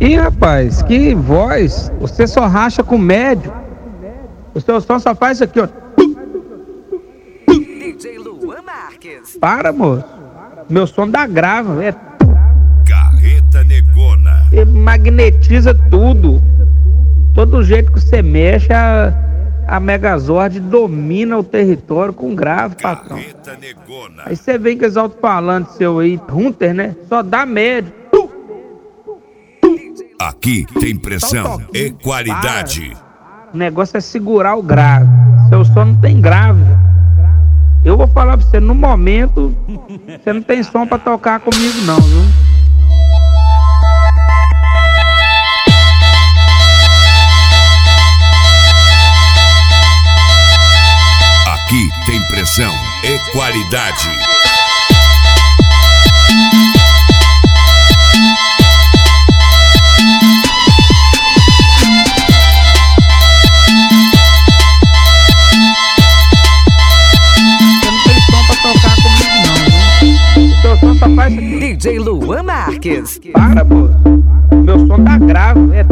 Ih, rapaz, que voz. Você só racha com médio. O seu som só faz isso aqui, ó. DJ Luan Marques. Para, moço. Meu som dá grave. É, Carreta Negona. é, magnetiza tudo. Todo jeito que você mexe, a, a Megazord domina o território com grave, patrão. Carreta Negona. Aí você vem com esse alto-falante seu aí, Hunter, né? Só dá médio. Aqui tem pressão e qualidade. O negócio é segurar o grave. Seu som não tem grave. Eu vou falar pra você, no momento, você não tem som pra tocar comigo não, viu? Aqui tem pressão e qualidade. Faz isso aqui. DJ Luan Marques. Para, moço. Meu som tá grave. É...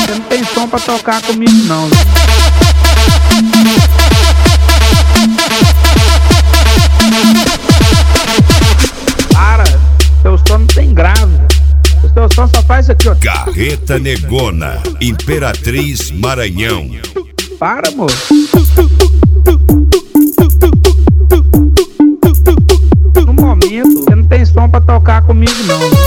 Você não tem som pra tocar comigo não? Para, seu som não tem grave. O seu som só faz isso aqui, ó. Carreta Negona. Imperatriz Maranhão. Para, amor. No momento, você não tem som pra tocar comigo, não.